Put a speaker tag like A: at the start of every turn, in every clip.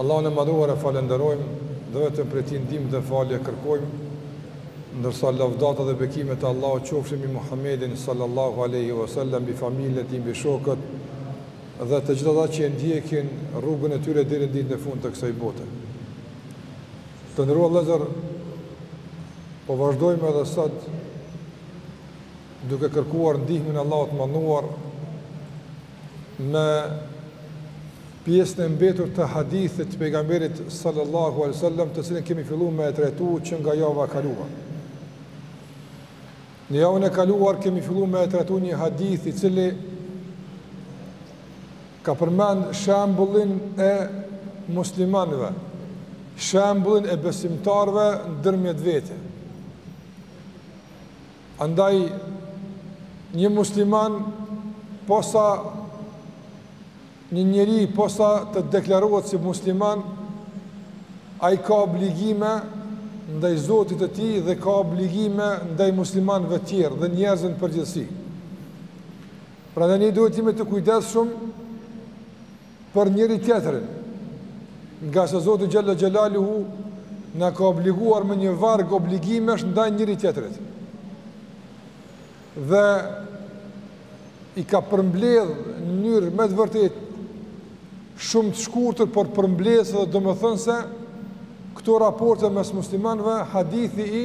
A: Allahun e Madhëruar e falënderojmë dhe vetëm prej Tij ndihmë dhe falje kërkojmë, ndërsa lavdata dhe bekimet e Allahut qofshin mbi Muhammedin sallallahu alejhi ve sellem, mbi familjen e tij, mbi shokët dhe të gjithë ata që e ndjekin rrugën e tyre deri në ditën e fundit të kësaj bote. Të nderuar vëllezër, po vazhdojmë edhe sot duke kërkuar ndihmën e Allahut të Madhëruar Me pjesën e mbetur të hadithit të pejgamberit sallallahu alaihi wasallam, të cilin kemi fillu me e trajtu që nga java e kaluar. Në javën e kaluar kemi fillu me e trajtu një hadith i cili ka përmend shembullin e muslimanëve, shembullin e besimtarëve ndërmjet vete. Andaj, një musliman, posa një njeri, posa të deklarohet si musliman, ai ka obligime ndaj Zotit të tij dhe ka obligime ndaj muslimanëve tjerë dhe njerëzve në përgjithësi. Prandaj ne duhet të jemi të kujdesshëm për njëri-tjetrin, ngase Zoti xhel-le xhelaluhu na ka obliguar me një varg obligimesh ndaj njëri-tjetrit. Dhe i ka përmbledh në mënyrë me të vërtetë shumë të shkurtër, por përmbledhëse dhe domethënëse këto raporte mes muslimanëve, hadithi i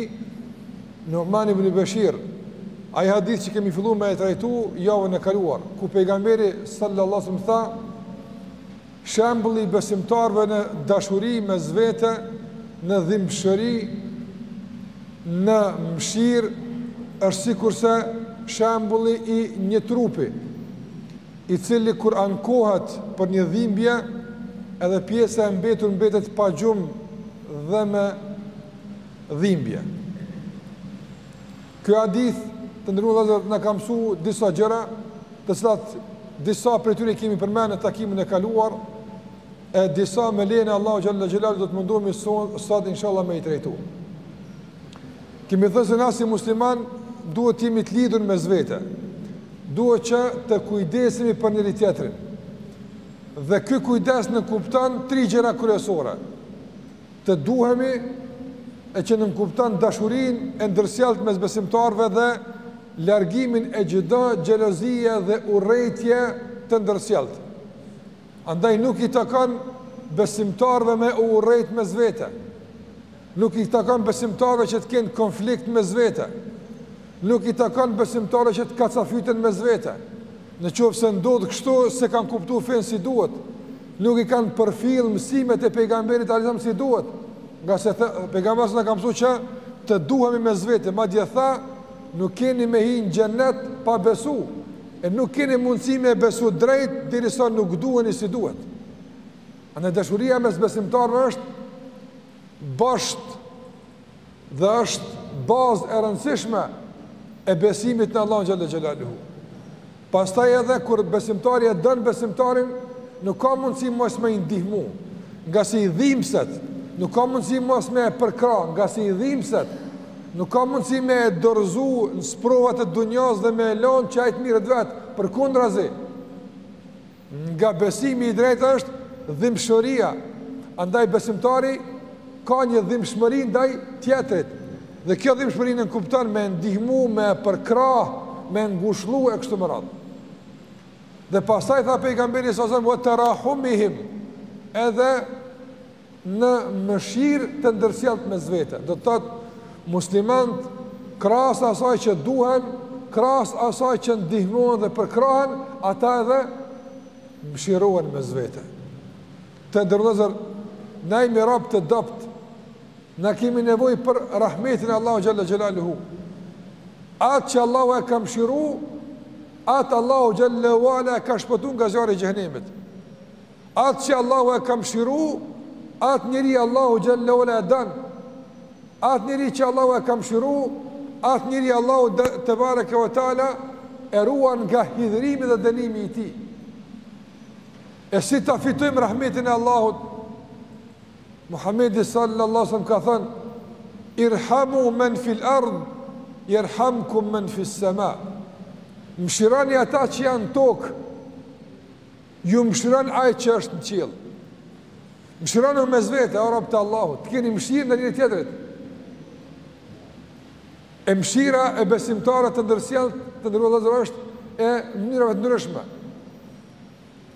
A: Nu'man ibni Beshir, ai hadith që kemi filluar me e trajtu javën e kaluar, ku pejgamberi sallallahu alaihi wasallam tha shembulli i besimtarëve në dashuri mes vete, në dhimbshëri, në mëshirë është sikurse shembulli i një trupi i cili kur ankohet për një dhimbje edhe pjesa e mbetur mbetet pa gjumë dhe me dhimbje. Ky hadith të nderuar vëllezër na ka mësu disa gjëra të cilat disa prej tyre i kemi përmend në takimin e kaluar e disa me lejen e Allahut xhel-le xhelaluhu do të mundohemi sot inshallah me i trajtu kemi thënë se na si muslimanë duhet të jemi të lidhur mes vete duhet që të kujdesemi për njëri-tjetrin dhe ky kujdes nënkupton tri gjëra kryesore Të duhemi e që nënkupton dashurinë e ndërsjelltë mes besimtarëve dhe largimin e çdo xhelozie dhe urrejtje të ndërsjelltë. Andaj nuk i takon besimtarëve me u urrejt mes vete. Nuk i takon besimtarëve që të kenë konflikt mes vete. Nuk i takon besimtarëve që të kacafyten mes vete. Në qoftë se ndodh kështu, s'e kanë kuptu fenë si duhet. Nuk i kanë përfillë mësimet e Pejgamberit alajhi selam si duhet, ngase Pejgamberi na ka mësuar që të duhemi mes vete, madje tha, nuk keni me hi në xhenet pa besu, e nuk keni mundësi me besu drejt derisa nuk duheni si duhet. Andaj dashuria mes besimtarëve është bosht dhe është bazë e rëndësishme e besimit në Allahun xhalla xhelaluhu. Pastaj edhe kur besimtari e don besimtarin, nuk ka mundësi mos me i ndihmu, ngase i dhimbset, nuk ka mundësi mos me e përkrah, ngase i dhimbset, nuk ka mundësi me e dorëzu në sprovat e dunjas dhe me e lanë që ai të mirret vetë, përkundrazi. Nga besimi i drejtë është dhimbshmëria, andaj besimtari ka një dhimbshmëri ndaj tjetrit, dhe kjo dhimbshmëri nënkupton me e ndihmu, me e përkrah, me e ngushëllu e kështu me radhë. Dhe pastaj tha pejgamberi sallallahu alejhi ve sel-lem ve terahumihim edhe në mëshirë të ndërsjelltë mes vete, do të thotë muslimanët krahas asaj që duhen, krahas asaj që ndihmohen dhe përkrahen, ata edhe mëshirohen mes vete. Të nderuar vëllezër, na jemi robë të dobët, na kemi nevojë për rahmetin e Allahut xhalla xhelaluhu. Atë që Allahu e ka mëshiru, atë Allahu xhalla ve ala e ka shpëtu nga zjarri i xhehenemit. Atë që Allahu e ka mëshiru, atë njeri Allahu xhalla ve ala e don, atë njeri që Allahu e ka mëshiru, atë njeri Allahu tebareke ve teala, e ruan nga hidhërimi dhe dënimi i tij. E si ta fitojmë rahmetin e Allahut, Muhammedi sallallahu alejhi ve sel-lem ka thënë, irhamu men fil erd, jerhamkum men fis-sema. Mëshironi ata që janë në tokë, Ju mëshiron Ai që është në qiell. Mëshironu mes vete, o robë të Allahut, të keni mëshirë ndaj njëri tjetrit. E mëshira e besimtarëve e ndërsjellë, të nderuar vëllezër, është e mënyrave të ndryshme.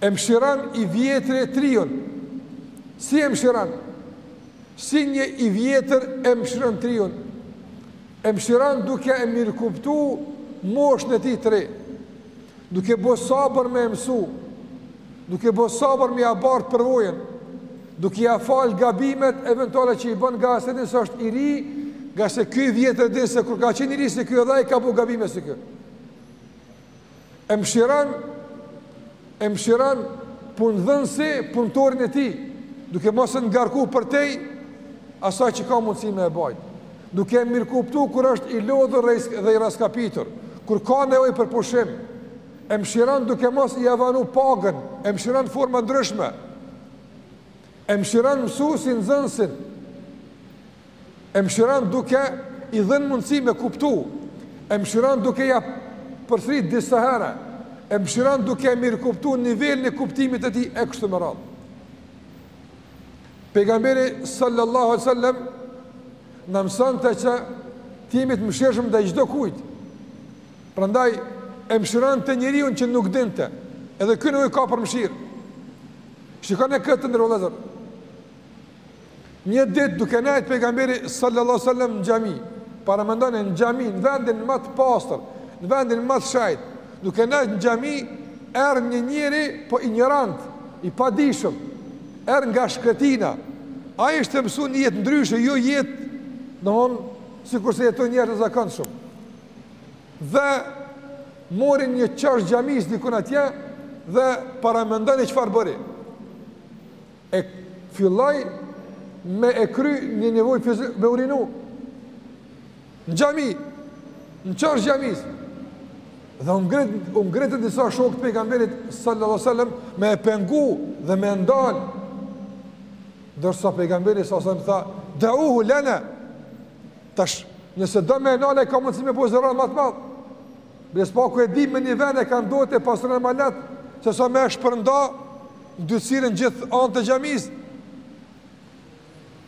A: E mëshiron i vjetri të riun. Si e mëshiron? Si një i vjetër e mëshiron të riun? E mshiron duke e mirëkuptu moshën e tij të re, duke bo sabër me e mësu, duke bo sabër me ja bartë përvojën, duke ja falë gabimet eventuale që i bën ngase din se është i ri, ngase ky i vjetër din se kur ka qenë i ri si ky edhe ai ka bo gabime si ky. E mëshiron, e mëshiron punëdhënësi punëtorin e tij, duke mos e ngarku përtej asaj që ka mundësi me e bajt, duke e mirëkuptu kur është i lodhur dhe i raskapitur, kur ka nevojë për pushim, e mëshiron duke mos ia vonu pagën, e mëshiron në forma të ndryshme, e mëshiron mësusi nxënësin, E mshiron duke i dhënë mundësi me kuptu, e mshiron duke ja përsërit disa herë, e mshiron duke e mirëkuptu nivelin e kuptimit të tij, e kështu me radhë. Pejgamberi sallallahu alaihi wasallam na mësonte që të jemi të mshirshëm ndaj çdokujt, prandaj e mshironte njeriun që nuk dinte, edhe ky nevojë ka për mshirë. Shikone këtë të nderuar vëllezër, Një ditë duke nejt pejgamberi sallallahu alaihi wasallam në xhami, paramendoni në xhami, në vendin më të pastër, në vendin më të shenjtë, duke nejt në xhami, erdh një njeri po injorant, i padijshëm, erdh nga shkretina. Ai ishte mësu në një jetë ndryshe, jo jetë, domthon, sikurse jetojnë njerëzit e zakonshëm. Dhe mori një qosh të xhamisë diku atje dhe paramendone çfarë bëri. E filloi me e kry një nevojë fizike, me urinu. Në xhami, në qosh të xhamisë. Dhe u ngritën disa shokë të pejgamberit, sallallahu sallam, me e pengu dhe me e ndalë. Ndërsa pejgamberi, sallallahu sallam, tha, dauhu, lene, tash, nëse do me e nalë, ka mundësi me bo zarar ma të madh. Bile së paku e dimë me një ven e kanë, do ta pastrojnë ma lehtë, sesa me e shpërnda ndytësirën gjithë anët e xhamisë.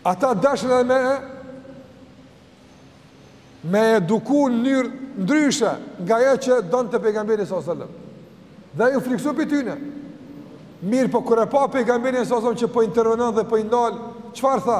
A: Ata deshën edhe me e, me eduku në mënyrë ndryshe nga ajo që donte pejgamberi s.a.s. Dhe ai u friksu prej tyne. Mirëpo kur e pa pejgamberi s.a.s. që po intervenon dhe po i ndal, çfarë tha?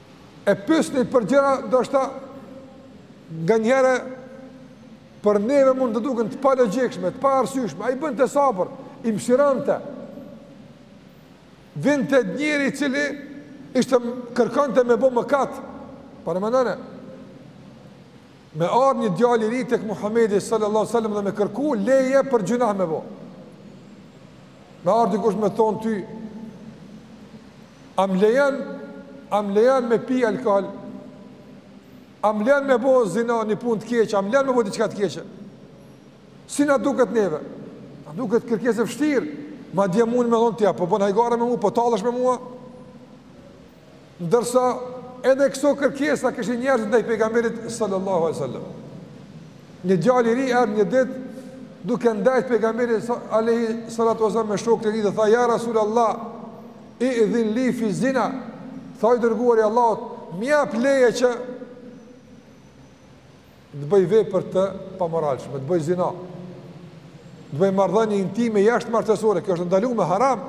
A: E pyesnin për gjëra ndoshta nganjëherë për neve mund të duken të palogjikshme, të paarsyeshme. Ai bënte sabër, i mëshironte. Vinte njeri i cili ishte kërkonte me bo mëkat. Paramendone, me ardhë një djalë i ri tek Muhammedi sallallahu sallam dhe me kërku leje për gjynah me bo. Me ardhë dikush me thonë ty, a m'lejon, a m'lejon me pi alkohol, a m'lejon me bo zina, një punë të keqe, a m'lejon me bo diçka të keqe. Si na duket neve? Na duket kërkesë e vështirë. Madje mund me thonë ti a po bon hajgare me mua, po tallesh me mua. Ndërsa edhe këso kërkesa kishin njerëzit ndaj Pejgamberit sallallahu alaihi wasallam. Një djalë i ri erdhi një ditë duke ndejt Pejgamberi alaihi salatu wasallam me shokët e tij dhe tha ja Rasulullah idhin li fi zina. Tha i dërguari i Allahut, më jep leje që të bëj vepër të pamoralshme, të bëj zina, të bëj marrëdhënie intime jashtëmartesore, kjo është ndalume haram.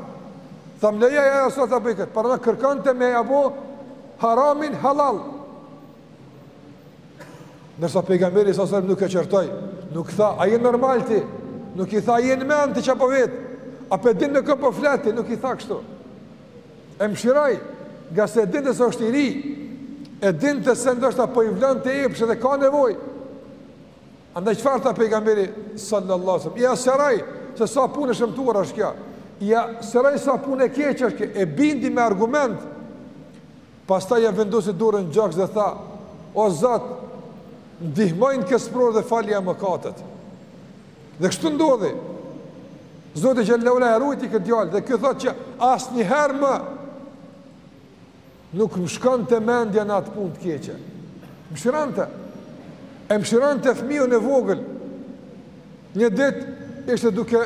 A: Tha m'lejo ja Rasulullah ta bëj kët, pra kërkonte me ja bo haramin halal. Ndërsa pejgamberi sa selam nuk e qortoi, nuk tha, a je normal ti, nuk i tha, a je në mend ti ça po vet, a po e din me kë po flet ti, nuk i tha kështu. E mëshiroi, ngase e dinte se është i ri, e dinte se ndoshta po i vlonte epshi dhe ka nevoj. Andaj çfarë tha pejgamberi sallallahu sallam, ia sqaroi se sa punë e shëmtuar është kjo, ia sqaroi sa punë e keqe është kjo, e bindi me argument, pastaj ja vendosi dorën n'gjoks dhe tha, o Zot, ndihmoj në këtë sprovë dhe falja mëkatet. Dhe kështu ndodhi. Zoti xhel-leshanuhu e ruajti këtë djalë dhe ky thotë që asnjëherë më nuk më shkonte mendja në atë punë të keqe. Mëshironte. E mëshironte fëmijën e vogël. Një dit ishte duke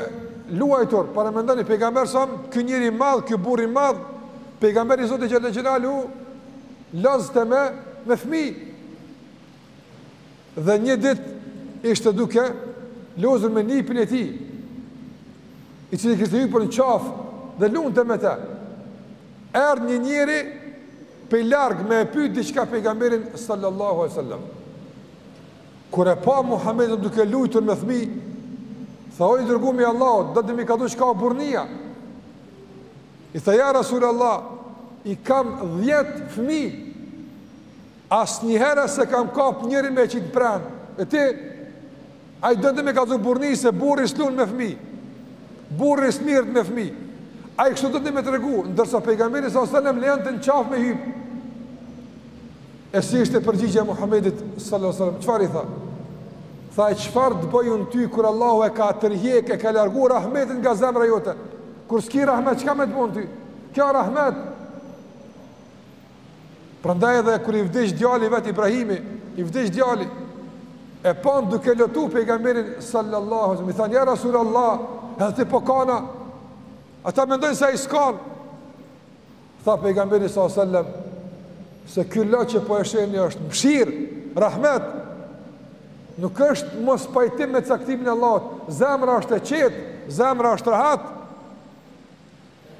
A: luajtur, paramendoni, pejgamberi sa selam, ky njeri i madh, ky burrë i madh, pejgamber i Zotit xhel-le xhelaluhu, lozte me, me fëmijë. Dhe një ditë ishte duke lozur me nipin e tij, i cili kishte hypur në qafë dhe lunte me të. Erdh një njeri pe larg me e pyet diçka pejgamberin sallallahu alaihi wasallam. Kur e pa Muhamedin duke luajtur me fëmijë, tha o i dërgumi i Allahut, donte me kallzu çka burrnia. I tha ja Rasulullah, i kam 10 fëmijë. Asnjëherë se kam kap njërin me qit pran. E ti ai donte me kallzu burrni se burri slun me fëmi. Burri s'mirret me fëmi. Ai kështu donte me tregu, ndërsa pejgamberi sa selam lejonte n'qaf me hyp. E si ishte përgjigja e Muhamedit sallallahu alaihi wasallam? Çfarë i tha? Tha e çfarë të bëj unë ty kur Allahu e ka tërhjek e ka largu rahmetin nga zemra jote? Kur s'ki rahmet, çka me t'bo un ty? Kjo rahmet, Prandaj edhe kur i vdiq djali vet Ibrahimi, i vdiq djali e pan duke lotu pejgamberin sallallahu alaihi wasallam, i thanë ja Rasulullah, edhe ti po kan a. Ata mendojnë se ai s'kan. Tha pejgamberi sallallahu alaihi wasallam se ky lot që po e shehni është mshir, rahmet. Nuk është mos pajtim me caktimin e Allahut. Zemra është e qetë, zemra është rahat.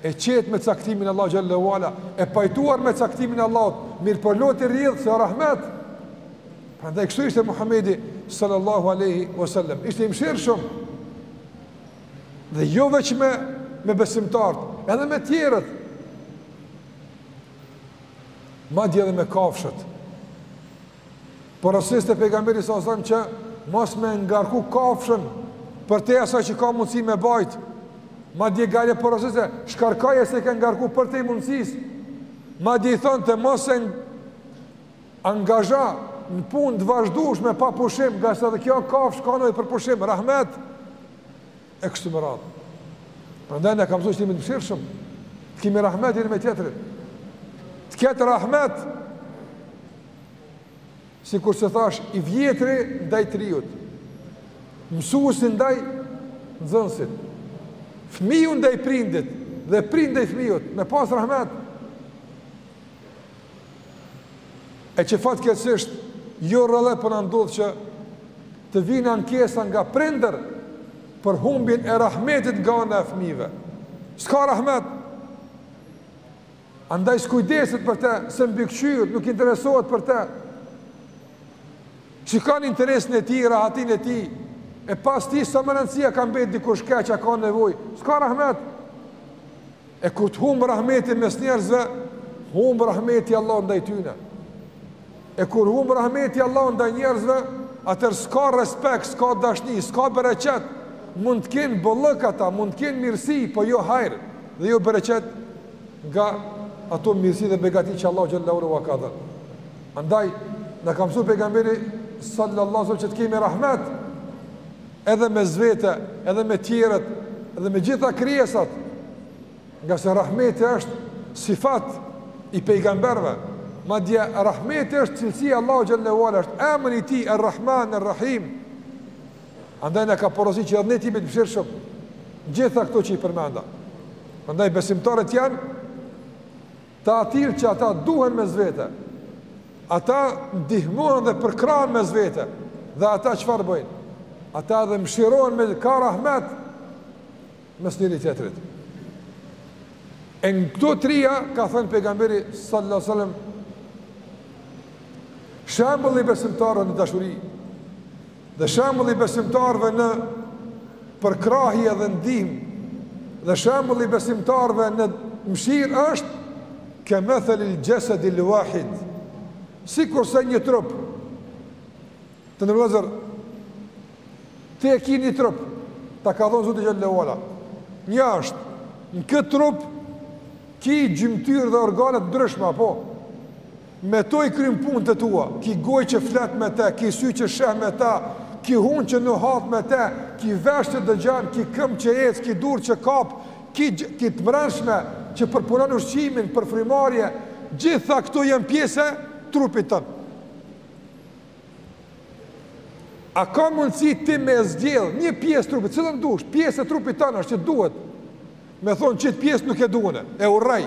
A: e qetë me caktimin e Allahut xhelle ue ala, e pajtuar me caktimin e Allahut, mirëpo loti rrjedh se është rahmet. Prandaj kështu ishte Muhamedi sallallahu alaihi wasallam. Ishte i mëshirshëm. Dhe jo veç me me besimtarët, edhe me tjerët. Madje edhe me kafshët. Porosiste pejgamberi sallallahu alaihi wasallam që mos me ngarku kafshën përtej asaj që ka mundësi me bajt. Madje gale porosiste, shkarkoje se e ke ngarku përtej mundësisë. Madje i thoshte mos e angazha në punë të vazhdushme pa pushim, ngase edhe kjo kafshë ka nevojë për pushim, rahmet. e kështu me radhë. Prandaj na ka mësuar të jemi të mëshirshëm, të kemi rahmet njëri me tjetrin. Të ketë rahmet. Sikurse thash i vjetri ndaj të riut. Mësuesi ndaj nxënësit. Fëmiu ndaj prindit dhe prindi ndaj fëmijës, me pas rahmet. E që fatkeqësisht jo rrallëherë po na ndodh që të vijnë ankesa nga prindër për humbjen e rahmetit nga ana e fëmijëve. S'ka rahmet. Andaj s'kujdeset për të, s'e mbikëqyr, nuk interesohet për të. Shikon interesin e tij, rahatinë e tij, e pas ti s'është me rëndësi a ka mbet dikush keq a ka nevojë. S'ka rahmet. E kur të humbë rahmeti mes njerëzve, humb rahmeti i Allahut ndaj tyne. E kur humb rahmeti i Allahut ndaj njerëzve, atëherë s'ka respekt, s'ka dashni, s'ka bereqet, mund të kenë bollëk ata, mund të kenë mirësi, po jo hajr, dhe jo bereqet nga ato mirësi dhe begati që Allahu xhelle ue ala ua ka dhënë. Andaj, na ka msu pejgamberi, sallallahu sallam, që të kemi rahmet, edhe mes vete, edhe me tjerët, edhe me gjitha krijesat, ngase rahmeti është sifat i pejgamberve, madje rahmeti është cilësi e Allahut xhelle ue ala, është emni i tij, er Rahman, er Rahim, andaj na ka porosit që edhe ne të jemi të mëshirshëm, gjitha këto që i përmenda, andaj besimtarët janë, të atillë që ata duhen mes vete, ata ndihmohen dhe përkrahen mes vete, dhe ata çfarë bëjnë? Ata edhe mshirohen kanë rahmet mes njëri-tjetrit. E në këto trija, ka thënë pejgamberi sallallahu sallam, shembulli i besimtarëve në dashuri, Dhe shembulli i besimtarëve në përkrahje dhe ndihmë, dhe shembulli i besimtarëve në mëshirë është kemethelil xhesedil wahid, sikurse një trup, të nderuar vllezër, ti e ki një trup, ta ka dhonë Zoti xhel-le ue ala, një është, në këtë trup, ki gjymtyrë dhe organe t'ndryshme, apo, Me to i kryn punët e tua, ki gojë që flet me te, ki sy që sheh me ta, ki hun që nuhat me te, ki vesh që dëgjon, ki këmbë që ec, ki dur që kap, ki ki të mrenshme që përpunojn ushqimin për frymëmarrje, gjitha këto janë pjesë e trupit tënd. A ka mundësi ti me zgjedh një pjesë trupit, cilën dush, pjesë e trupit tënd është, t'duhet. Me thon qit pjesë nuk e du unë. E urrej.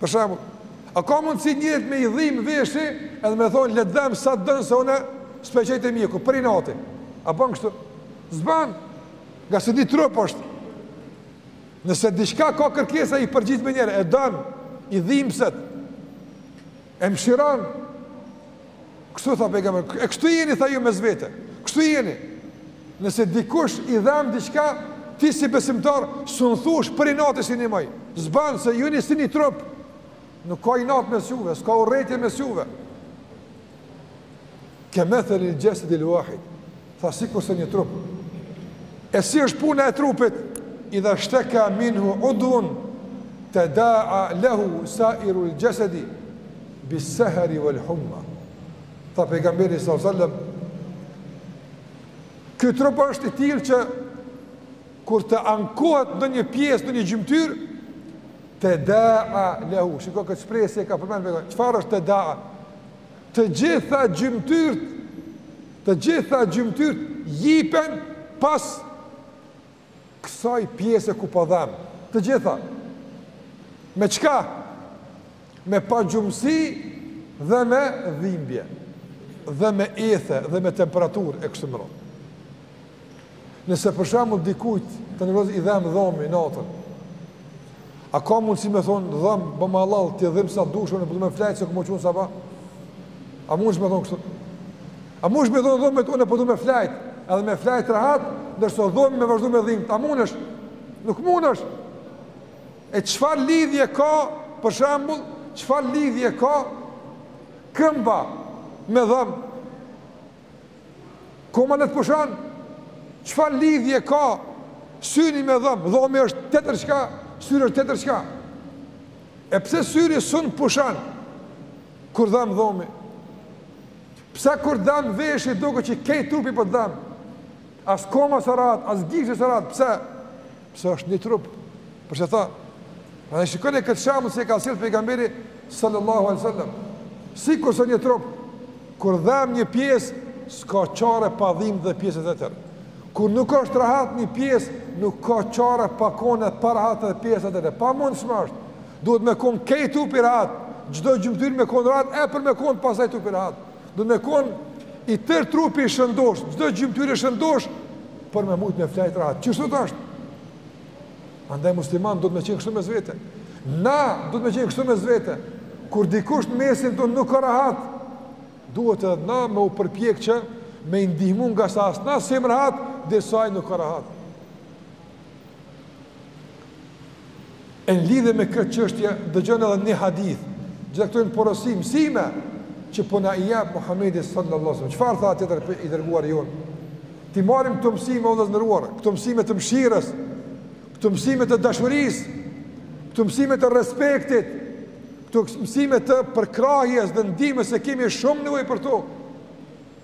A: Për shembull, a ka mundësi njeri me i dhim veshi edhe me thonë le t'dhem sa t'don se une s'pe qoj te mjeku, për inati. A ban kështu? S'ban, ngase ni trup është. Nëse diçka ka kërkesa i përgjigj menjëherë, e don, i dhimset, e mshiron, Kështu tha pejgamberi, e kështu jeni tha ju mes vete. Kështu jeni. Nëse dikush i dhem diçka, ti si besimtar s'un thush për inati s'i nimoj. S'ban se ju jeni si një trup. Nuk ka inat mes juve, s'ka urrejtje mes juve. Kemethelil xhesedil wahid. Tha sikurse një trup. E si është puna e trupit? Idha shteka minhu udhun teda'a lehu sairul xhesedi bis-seheri vel humma. Tha pejgamberi sa sallam, Ky trup është i tillë që kur të ankohet ndonjë pjesë, ndonjë gjymtyrë, teda'a lehu. Shiko këtë shprehje e ka përmend, çfarë është teda'a? Të gjitha gjymtyrët, të gjitha gjymtyrët jipen pas kësaj pjese ku po dhem. Të gjitha. Me çka? Me pagjumësi dhe me dhimbje dhe me ethe dhe me temperaturë e kështu me radhë. Nëse për shembull dikujt prej nesh i dhem dhomi natën. A ka mundësi me thon dhom bom hallall ti dhem sa dush une po du me flejt se kom u qu n'sabah? A mundësh me thon kështu? A mundësh me thon dhom une po du me flejt, edhe me flejt rahat, ndërsa dhomi me vazhdu me dhim. A mundësh? Nuk mundësh. E çfarë lidhje ka për shembull, çfarë lidhje ka këmba me dhom? Koma le të pushan, çfarë lidhje ka syni me dhom, dhomi është tjetër çka, syri është tjetër çka. E pse syri s'un pushan, kur dhëmë dhëmi? Pse kur dham veshi duket që kejt trupi po dham? As koma s'a rahat, as gishti s'a rahat, pse? Pse është një trup, përse tha, a e shikoni këtë shembull që e ka sjell pejgamberi sallallahu alaihi wasallam, sikurse një trup, kur dhem një pjesë, s'ka çare pa dhim edhe pjesa tjetër, kur nuk është rahat një pjesë, nuk ka çare pa konë parahat edhe pjesa tjetër, pamundshme është, duhet me konë kejt trupi rahat, çdo gjymtyrë me konë rahat, e për me konë pastaj trupi rahat, Duhet me kon i tër trupi i shëndosh, çdo gjymtyrë e shëndosh për me mujt me flajt rahat. Kështu është? Andaj muslimanët duhet me qenë kështu mes vete. Na duhet me qenë kështu mes vete. Kur dikush në mesin tonë nuk ka rahat, duhet edhe na me u përpjek që me i ndihmu ngase as na s'jemi rahat, derisa ai nuk ka rahat. E në lidhje me këtë çështje dëgjoni edhe një hadith, gjitha këto janë porosi, mësime që po na i jep Muhamedi sallallahu alaihi wasallam. Çfarë tha tjetër i dërguar jonë? T'i marrim këto mësime o vëllezër të nderuar, këto mësime të mëshirës, këto mësime të dashurisë, këto mësime të respektit, këto mësime të përkrahjes dhe ndihmës se kemi shumë nevojë për to.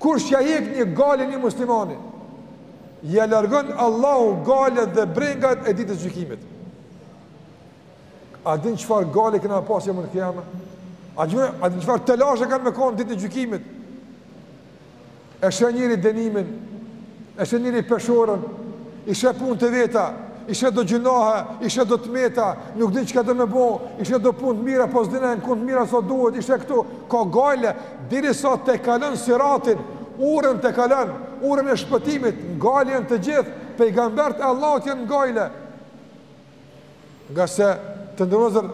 A: Kush ja hjek një gajle një muslimani, ja largon Allahu gajlet dhe brengat e ditës gjykimit. A din çfarë gajle kena pas jeumel kijame? A din çfarë telashe kanë me konë ditën e gjykimit? E sheh njeri dënimin, E sheh njeri peshorën, i sheh punët e veta, i sheh do gjynahe, i sheh do të meta, nuk din çka do me bo, i sheh do punë të mira, po s'din a ka punë të mira sa duhet, i sheh këtu, ka gajle, derisa t'e kalon siratin, urën t'e kalon, urën e shpëtimit, në gajle janë të gjithë, pejgambert e Allahut janë në gajle. Ngase të nderuar vëllezër,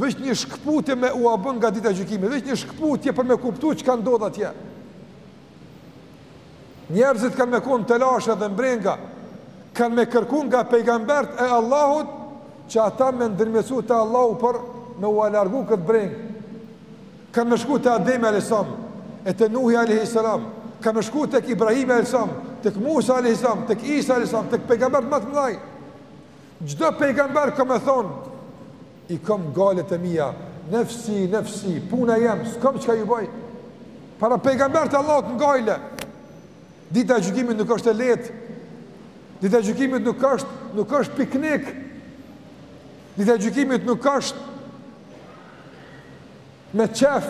A: veç një shkëputje me ua bon nga dita e gjykimit, veç një shkëputje për me kuptu çka ndodh atje. Njerëzit kanë me kon n'telashe dhe n'brenga, kanë me kërku nga pejgambert e Allahut, që ata me ndërmjetsu te Allahu për me ua largu këtë brengë. Kanë me shku te Ademi a.s. e te Nuhi a.s. Kanë me shku tek Ibrahimi a.s. Tek Musa a.s. Tek Isa a.s. Tek pejgambert më të mëdhaj. Çdo pejgamber ka me thonë, I kom gajlet e mia, Nefsi, nefsi, puna jem, s'kom çka ju baj. Pra pejgamberët e Allahut në gajle. Dita e gjykimit nuk është e lehtë. Dita e gjykimit nuk është, nuk është piknik. Dita e gjykimit nuk është me qef.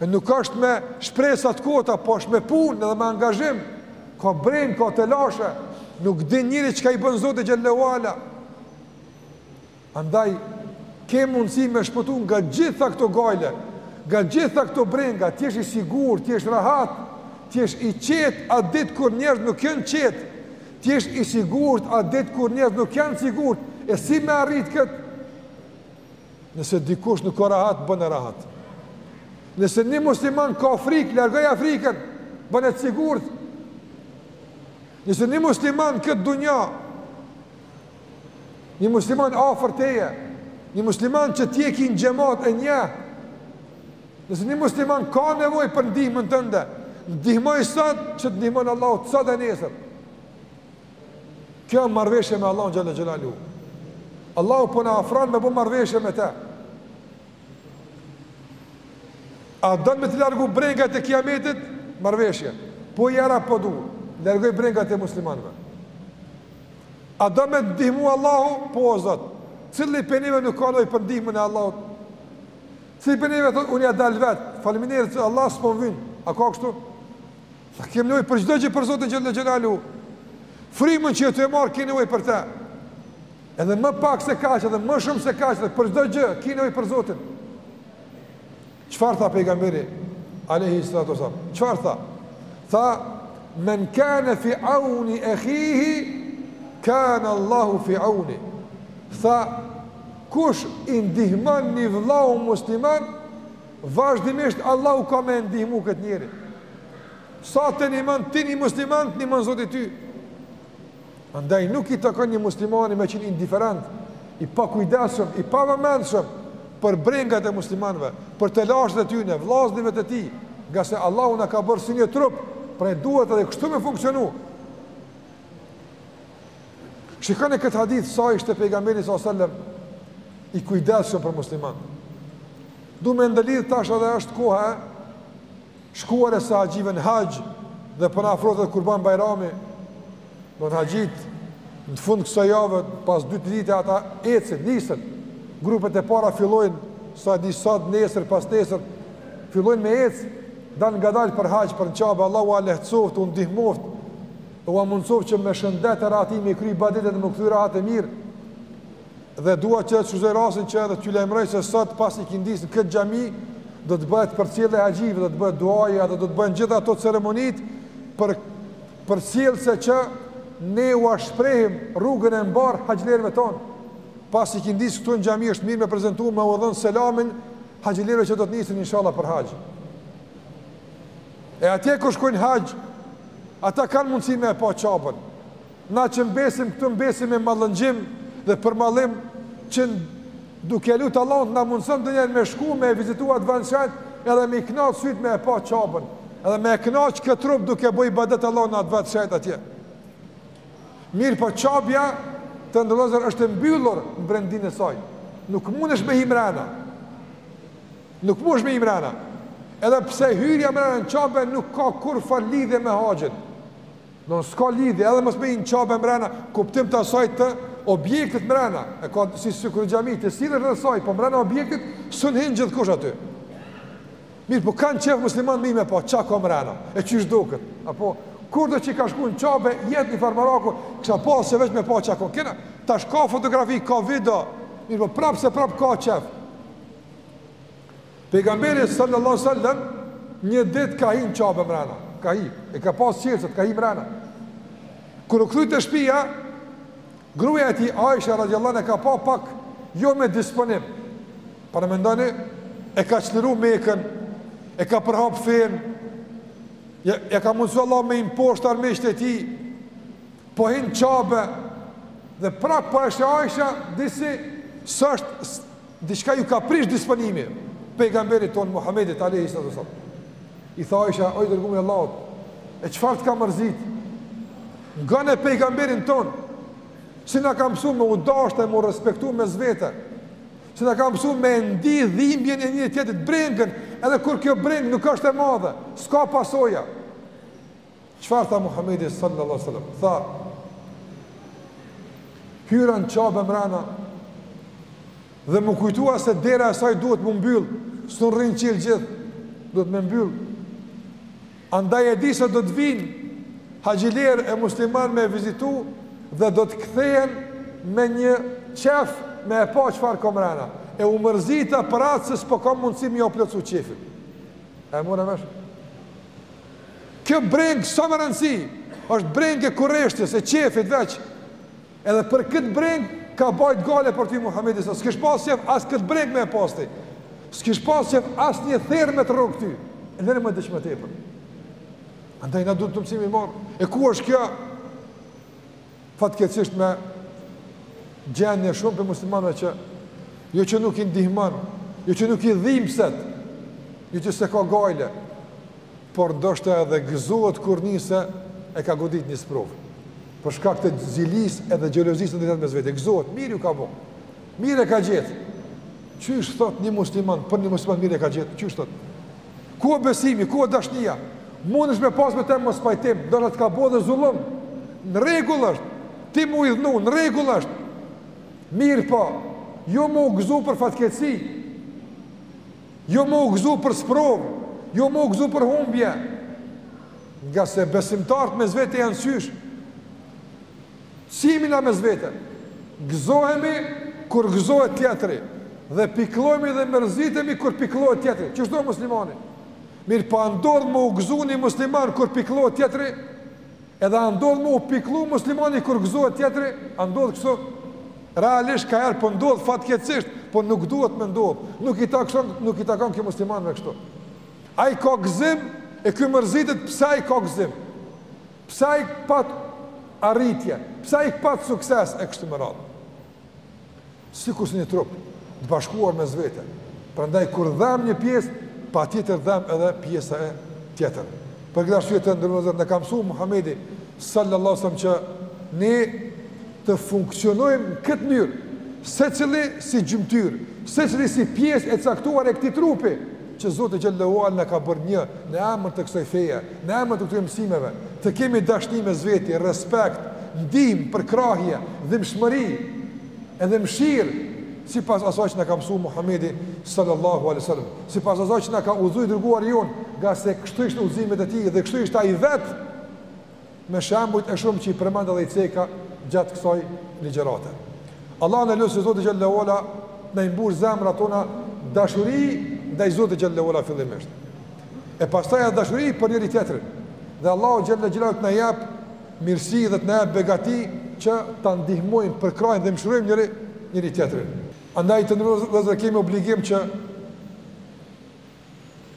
A: E nuk është me shpresa të kota, po është me punë edhe me angazhim. Ka brengë, ka telashe. Nuk din njeri çka i bën Zoti xhele ue ala. Andaj, kem mundësi me shpëtu nga gjitha këto gajle, nga gjitha këto brenga, të jesh i sigurt, të jesh rahat, të jesh i qetë atë ditë kur njerëzit nuk janë qetë, të jesh i sigurt atë ditë kur njerëzit nuk janë sigurt, e si me arritë këtë? Nëse dikush nuk ka rahat, bëne rahat. Nëse një musliman ka frikë, largoja frikën, bëne të sigurt. Nëse një musliman në këtë dunja, Një musliman afër teje, një musliman që ti e ki në xhemat, e njeh, nëse një musliman ka nevojë për ndihmën tënde, ndihmoj sot që të ndihmon Allahu ty sot e nesër. Kjo o marrëveshje me Allahun xhele xhelaluhu. Allahu po na afron me bo marrëveshje me te. A don me të largu brengat e kijametit? Marrëveshje. Po ja Rab po du, largoji brengat e muslimanve. A do me të ndihmu Allahu? Po o Zot, cili prej neve nuk ka nevojë për ndihmën e Allahut? Cili prej neve thotë, unë ja dal vet, faliminderit Allah s'po m'vyn, a ka kështu? Sa kemi nevojë për çdo gjë për Zotin xhele xhelaluhu, frymën që je tu e marrë ki nevojë për te, edhe më pak se kaqë, edhe më shumë se kaqë, edhe për çdo gjë, ki nevojë për Zotin. Çfarë tha pejgamberi alejhi salatu wasalam? Çfarë tha? Tha men kana fi auni akhihi kan Allahu fi auni. Tha kush i ndihmon ni vëllau musliman, vazhdimisht Allahu ka me e ndihmu këtë njeri. Sa ta nimon ti ni musliman, të nimon Zoti ty. Andaj nuk i takon një muslimani me qen indiferent, i pakujdesshëm, i pavëmendshëm për brengat e muslimanve, për telashet e tyne, vllaznive të tij, ngase Allahu na ka bërë si një trup, pra duhet edhe kështu me funksionu. Shikoni këtë hadith sa ishte pejgamberi sa sallam i kujdesshëm për muslimanë. Du me ndërlidh tash edhe është koha e Shkuarjes së haxhive në haxh dhe po na afrohet Kurban Bajrami, do me thënë haxhitë në fund kësaj jave, pas dy ditëve ata ecën, nisën. Grupet e para fillojnë sa di sot nesër, pas nesër fillojnë me ecë, dal ngadalë për haxh për në Qabe, Allahu ua lehtësoftë, u ndihmoftë, ua mundësoftë që me shëndet e rahati me i kry ibadetet dhe me u kthy rahat e mirë. Dhe dua që të shfrytëzoj rastin që edhe t'ju lajmëroj se sot pas ikindisë në këtë xhami do të bëhet përcjellja e haxhive, do të bëhet duaja dhe do të bëhen gjithë ato ceremonitë për përcjellëse që ne ua shprehim rrugën e mbarë haxhlerëve tonë. Pas ikindisë këtu në xhami është mirë me prezentu me u dhënë selamin haxhlerëve që do të nisin inshallah për haxh. E atje ku shkojnë haxh, ata kanë mundësi me e pa Qabën. Na që mbesim këtu mbesim me mallëngjim dhe përmallim që duke lut Allahun të na mundson ndonjëherë me shku me e vizitu atë vend të shenjtë edhe me i kënaq sytë me e pa Qabën edhe me e kënaq këtë trup duke bo ibadet Allahun në atë vend të shenjtë atje. Mirëpo Qabja të nderuar vëllezër është e mbyllur në brendinë e saj. Nuk mundesh me hi mrena. Nuk mundesh me hi mrena. Edhe pse hyrja mrena në Qabe nuk ka kurrfarë lidhje me haxhin. Domthon s'ka lidhje edhe mos me hi n'Qabe mrena n'kuptim të asaj të objektit mrena e ka si sikur xhami të sillesh rreth saj po mrena objektit s'un hin gjithkush aty mirëpo kanë qef muslimanët me e pa çka ka mrena e qysh duket apo kushdo që ka shku në Qabe i jet njëfar meraku kisha pas e veç me pa çka ka mrena tash ka fotografi ka video mirëpo prap se prap ka qef Pejgamberi sallallahu alaihi wasallam një ditë ka hi në Qabe mrena, ka hi, e ka pas qelësat, ka hi mrena. Kur u kthy te shpia, gruaja e tij Aisha radhiyallahu anha e ka pa pak jo me disponim. Paramendoni e ka çliru Mekën, e ka përhap fenë, ja, ja ka mundësu Allah me imposht armiqt e tij, po hin n'Qabe, dhe prap po e sheh Aisha, disi, s'është Diçka ju ka prish disponimi pejgamberit ton Muhammedit alayhi sallam. I tha Aisha, o i dërgumi i Allahut, e çfarë të ka mërzit? Nga pejgamberi jonë, si na ka msu me u dashtë e me u respektu mes vete, si na ka msu me ndi dhimbjen e njëri-tjetrit brengën, edhe kur kjo brengë nuk është e madhe, s'ka pasoja. Çfarë tha Muhamedi sallallahu alaihi wasallam? Tha: Hyra në Qabe mrena dhe m'u kujtua se dera e saj duhet me u mbyll, s'un rrin çel gjithë, duhet me u mbyll. Andaj e di se do të vinë haxhiler e musliman me e vizitu dhe do të kthehen me një qef me e pa çfarë ka mrena. E u mërzita për atë se s'po kam mundësi me jau plotsu qefin. A e more vesh. Kjo brengë s'a me rëndësi, është brengë e kureshtjes, e qefit veç, edhe për këtë brengë ka bajt gajle për ty Muhammedi sa, s'kish pas qef as këtë brengë me e pas ti, s'kish pas qef as një therrë me të ra ty, e lëre më diç më tepër. Andaj na duhet mësim me marrë, e ku është kjo, fatkeqësisht me gjendje shumë prej muslimanëve që jo që nuk i ndihmon, jo që nuk i dhimbset, jo që s'e ka gajle, por ndoshta edhe gëzohet kur dikush e ka godit një sprovë. Për shkak të zilisë edhe xhelozisë ndërmjet mes vete, gëzohet, mirë iu ka bo. Mirë e ka gjetë. Qysh thot një musliman për një musliman mirë e ka gjetë, qysh thot. Ku o besimi, ku o dashnia? Mund është me pas me të mospajtim, ndoshta të ka bo edhe zullum. Në rregull është, ti m'u idhnu, në rregull është. Mirëpo, jo m'u gëzu për fatkeqësi, jo m'u gëzu për sprovë, jo m'u gëzu për humbje. Ngase besimtarët mes vete janë qysh. Qysh jemi na mes vete? Gëzohemi kur gëzohet tjetri dhe pikëllohemi dhe mërzitemi kur pikëllohet tjetri, kështu o muslimani? Mirëpo a ndodh me u gëzu një musliman kur pikëllohet tjetri? Edhe a ndodh me u pikëllu muslimani kur gëzohet tjetri? A ndodh kështu? Realisht kaherë po ndodh fatkeqësisht, po nuk duhet me ndodh, nuk i t, nuk i takon kjo muslimanve kështu. Ai ka gëzim e ky mërzitet pse ai ka gëzim. Pse ai pat arritje, pse ai pat sukses e kështu me radhë. Sikur si një trup të bashkuar mes vete. Prandaj kur dhem një pjesë, patjetër dhem edhe pjesa tjetër. Për këtë arsye të nderuar vëllezër na ka msu Muhamedi sallallahu alaihi wasallam që ne të funksionojmë në këtë mënyrë, secili si gjymtyrë, secili si pjesë e caktuar e këtij trupi që Zoti xhelle ue ala na ka bërë një në emër të kësaj feje, në emër të këtyre mësimeve, të kemi dashni mes veti, respekt, ndihmë, përkrahje, dhimbshmëri, edhe mëshirë, sipas asaj që na ka msu Muhamedi sallallahu alaihi wasallam, sipas asaj që na ka udhëzu i dërguari jonë, ngase kështu ishin udhëzimet e tij dhe kështu ishte ai vetë. me shembujt e shumë që i përmenda dhe i ceka gjatë kësaj ligjërate. Allahun e lus Zotin xhelle ue ala të na i mbush zemra tona dashuri ndaj Zotit xhelle ue ala fillimisht. E pastaj edhe dashuri për njëri-tjetrin. Dhe Allahu xhelle xhelaluhu të na jap mirësi dhe të na jap begati që të ndihmojmë përkrahim dhe mshirojmë njëri, njëri-tjetrin. Andaj të nderuar vëllezër kemi obligim që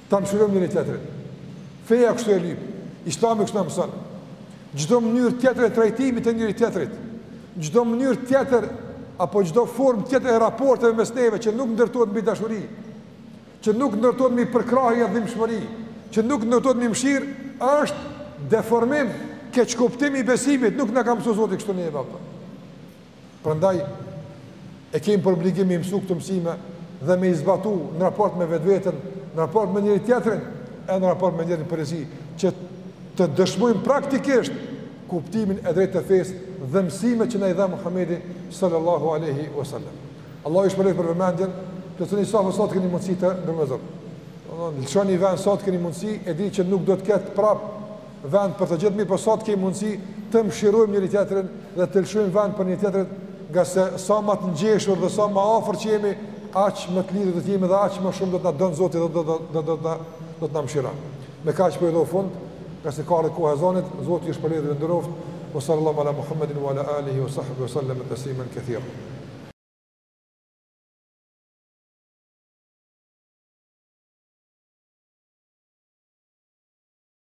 A: Ta mëshirojmë njëri-tjetrin. Feja kështu e lyp. Islami kështu na mëson. Çdo mënyrë tjetër e trajtimit të njëri-tjetrit, çdo mënyrë tjetër apo çdo formë tjetër e raporteve mes neve që nuk ndërtohet mbi dashuri, që nuk ndërtohet mbi përkrahje e dhimbshmëri, që nuk ndërtohet mbi mëshirë, është deformim, keqkuptim i besimit, nuk na ka msu Zoti kështu neve. Prandaj, e kemi për obligim me i mësu këto mësime dhe me i zbatu në raport me vetveten, në raport me njëri-tjetrin, e në raport me njerëz tjerë, që të dëshmojmë praktikisht kuptimin e drejtë të fesë dhe mësime që na i dha Muhammedi sallallahu aleyhi wa sallam. Allahu ju shpërbleftë për vëmendjen, plotësoni safët sa të keni mundësi të ndërmëzëm. Lëshoni vend sa të keni mundësi, e di që nuk do të ketë prapë vend për të gjithë, mirëpo sa të kemi mundësi të mëshirojmë njëri-tjetrin dhe të lëshojmë vend për njëri-tjetrin, ngase sa më të ngjeshur dhe sa më afër që jemi, aq më të lidhur do të jemi dhe aq më shumë do të na don Zoti dhe do të do të do të na mëshiron. Me kaq po i jap fund, ngase ka rënë koha e ezanit, Zoti ju shpërbleftë dhe nderoftë. Wa sallallahu ala Muhammedin wa ala alihi wa sahbihi wa sallam tasliman kathira.